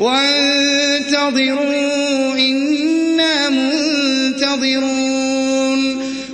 وانتظروا إنا منتظرون.